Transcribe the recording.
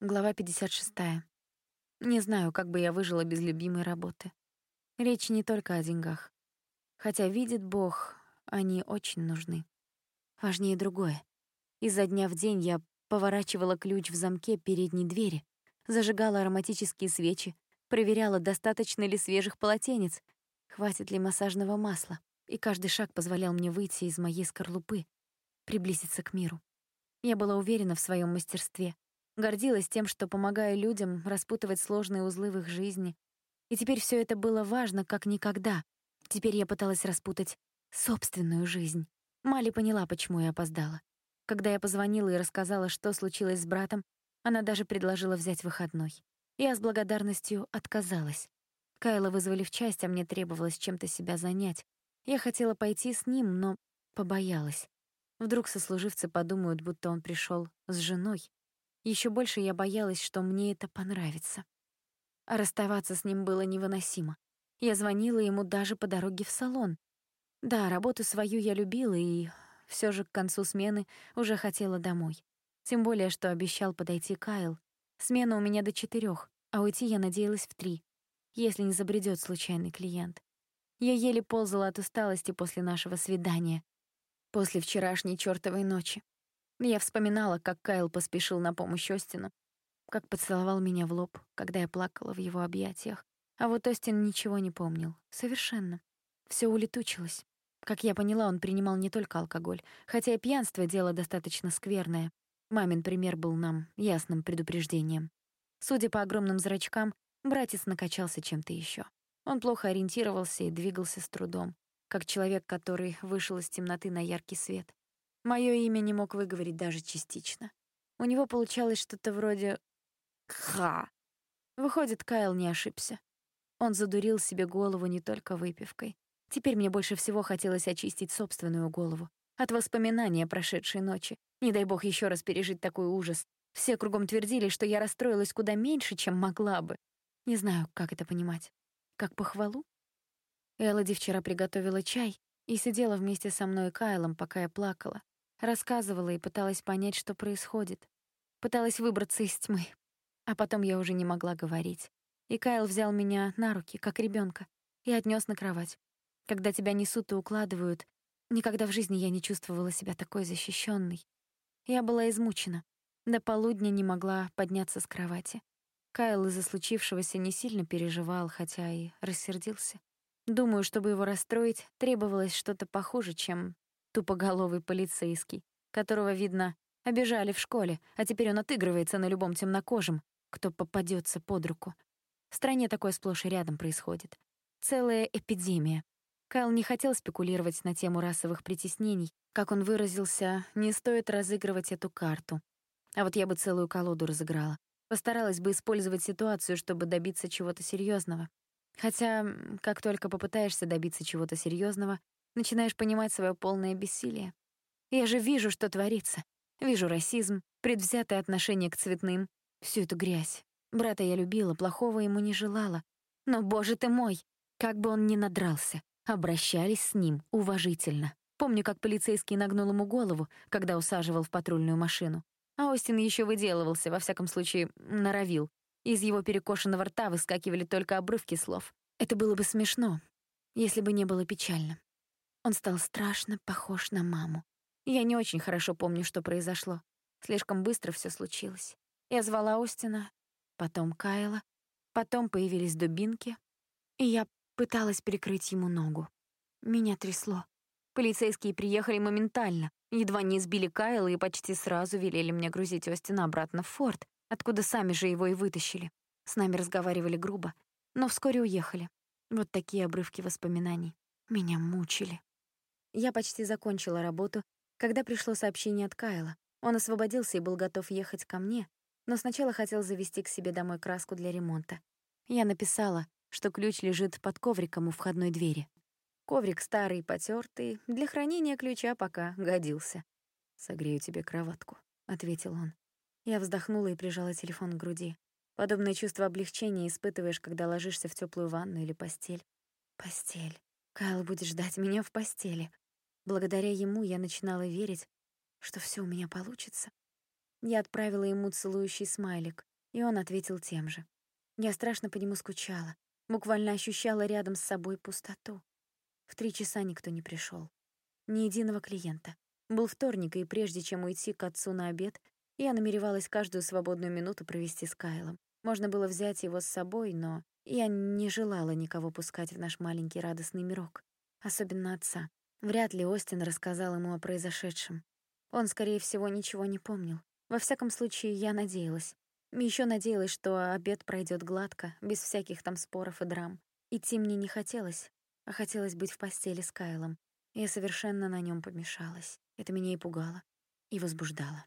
Глава 56. Не знаю, как бы я выжила без любимой работы. Речь не только о деньгах. Хотя, видит Бог, они очень нужны. Важнее другое. Изо дня в день я поворачивала ключ в замке передней двери, зажигала ароматические свечи, проверяла, достаточно ли свежих полотенец, хватит ли массажного масла, и каждый шаг позволял мне выйти из моей скорлупы, приблизиться к миру. Я была уверена в своем мастерстве, гордилась тем, что помогаю людям распутывать сложные узлы в их жизни. И теперь все это было важно, как никогда. Теперь я пыталась распутать собственную жизнь. Мали поняла, почему я опоздала. Когда я позвонила и рассказала, что случилось с братом, она даже предложила взять выходной. Я с благодарностью отказалась. Кайла вызвали в часть, а мне требовалось чем-то себя занять. Я хотела пойти с ним, но побоялась. Вдруг сослуживцы подумают, будто он пришел с женой. Еще больше я боялась, что мне это понравится. А расставаться с ним было невыносимо. Я звонила ему даже по дороге в салон. Да, работу свою я любила и все же к концу смены уже хотела домой. Тем более, что обещал подойти Кайл. Смена у меня до четырех, а уйти я надеялась в три, если не забредет случайный клиент. Я еле ползала от усталости после нашего свидания, после вчерашней чёртовой ночи. Я вспоминала, как Кайл поспешил на помощь Остину, как поцеловал меня в лоб, когда я плакала в его объятиях. А вот Остин ничего не помнил. Совершенно. Всё улетучилось. Как я поняла, он принимал не только алкоголь, хотя и пьянство — дело достаточно скверное. Мамин пример был нам ясным предупреждением. Судя по огромным зрачкам, братец накачался чем-то ещё. Он плохо ориентировался и двигался с трудом, как человек, который вышел из темноты на яркий свет. Моё имя не мог выговорить даже частично. У него получалось что-то вроде «ха». Выходит, Кайл не ошибся. Он задурил себе голову не только выпивкой. Теперь мне больше всего хотелось очистить собственную голову от воспоминания прошедшей ночи. Не дай бог еще раз пережить такой ужас. Все кругом твердили, что я расстроилась куда меньше, чем могла бы. Не знаю, как это понимать. Как похвалу? Элоди вчера приготовила чай и сидела вместе со мной и Кайлом, пока я плакала. Рассказывала и пыталась понять, что происходит. Пыталась выбраться из тьмы. А потом я уже не могла говорить. И Кайл взял меня на руки, как ребенка, и отнес на кровать. Когда тебя несут и укладывают, никогда в жизни я не чувствовала себя такой защищенной. Я была измучена. До полудня не могла подняться с кровати. Кайл из-за случившегося не сильно переживал, хотя и рассердился. Думаю, чтобы его расстроить, требовалось что-то похуже, чем тупоголовый полицейский, которого, видно, обижали в школе, а теперь он отыгрывается на любом темнокожем, кто попадется под руку. В стране такое сплошь и рядом происходит. Целая эпидемия. Кайл не хотел спекулировать на тему расовых притеснений. Как он выразился, не стоит разыгрывать эту карту. А вот я бы целую колоду разыграла. Постаралась бы использовать ситуацию, чтобы добиться чего-то серьезного. Хотя, как только попытаешься добиться чего-то серьезного, начинаешь понимать свое полное бессилие. Я же вижу, что творится. Вижу расизм, предвзятое отношение к цветным, всю эту грязь. Брата я любила, плохого ему не желала. Но, боже ты мой, как бы он ни надрался, обращались с ним уважительно. Помню, как полицейский нагнул ему голову, когда усаживал в патрульную машину. А Остин еще выделывался, во всяком случае, норовил. Из его перекошенного рта выскакивали только обрывки слов. Это было бы смешно, если бы не было печально. Он стал страшно похож на маму. Я не очень хорошо помню, что произошло. Слишком быстро все случилось. Я звала Остина, потом Кайла, потом появились дубинки, и я пыталась перекрыть ему ногу. Меня трясло. Полицейские приехали моментально, едва не сбили Кайла и почти сразу велели мне грузить Остина обратно в форт, откуда сами же его и вытащили. С нами разговаривали грубо, но вскоре уехали. Вот такие обрывки воспоминаний. Меня мучили. Я почти закончила работу, когда пришло сообщение от Кайла. Он освободился и был готов ехать ко мне, но сначала хотел завести к себе домой краску для ремонта. Я написала, что ключ лежит под ковриком у входной двери. Коврик старый, потертый, для хранения ключа пока годился. «Согрею тебе кроватку», — ответил он. Я вздохнула и прижала телефон к груди. Подобное чувство облегчения испытываешь, когда ложишься в теплую ванну или постель. Постель. Кайл будет ждать меня в постели. Благодаря ему я начинала верить, что все у меня получится. Я отправила ему целующий смайлик, и он ответил тем же. Я страшно по нему скучала, буквально ощущала рядом с собой пустоту. В три часа никто не пришел, Ни единого клиента. Был вторник, и прежде чем уйти к отцу на обед, я намеревалась каждую свободную минуту провести с Кайлом. Можно было взять его с собой, но я не желала никого пускать в наш маленький радостный мирок, особенно отца. Вряд ли Остин рассказал ему о произошедшем. Он, скорее всего, ничего не помнил. Во всяком случае, я надеялась. Еще надеялась, что обед пройдет гладко, без всяких там споров и драм. Идти мне не хотелось, а хотелось быть в постели с Кайлом. Я совершенно на нем помешалась. Это меня и пугало, и возбуждало.